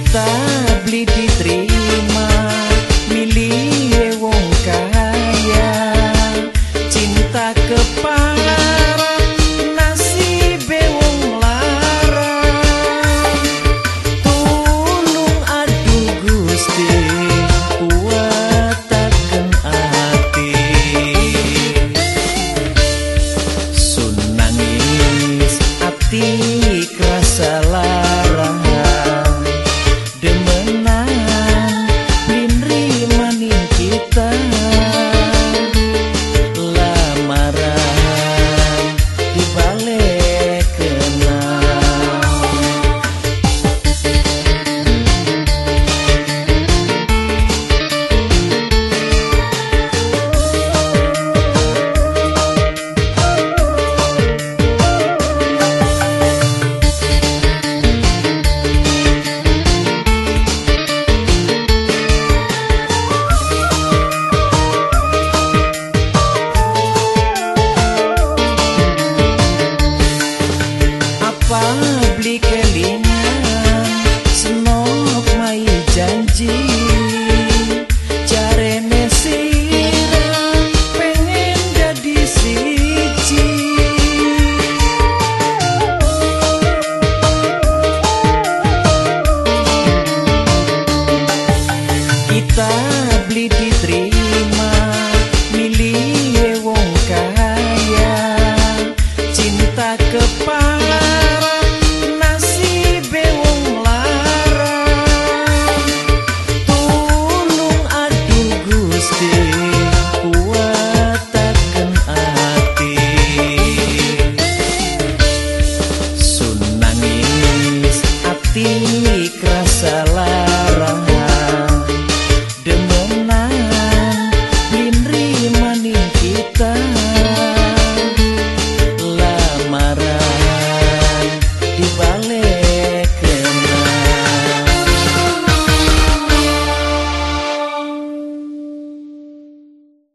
kita beli diterima milih wong kaya. Cinta kepala nasib wong larang. Tulung adu gusti kuatakan ati. Sunangis ati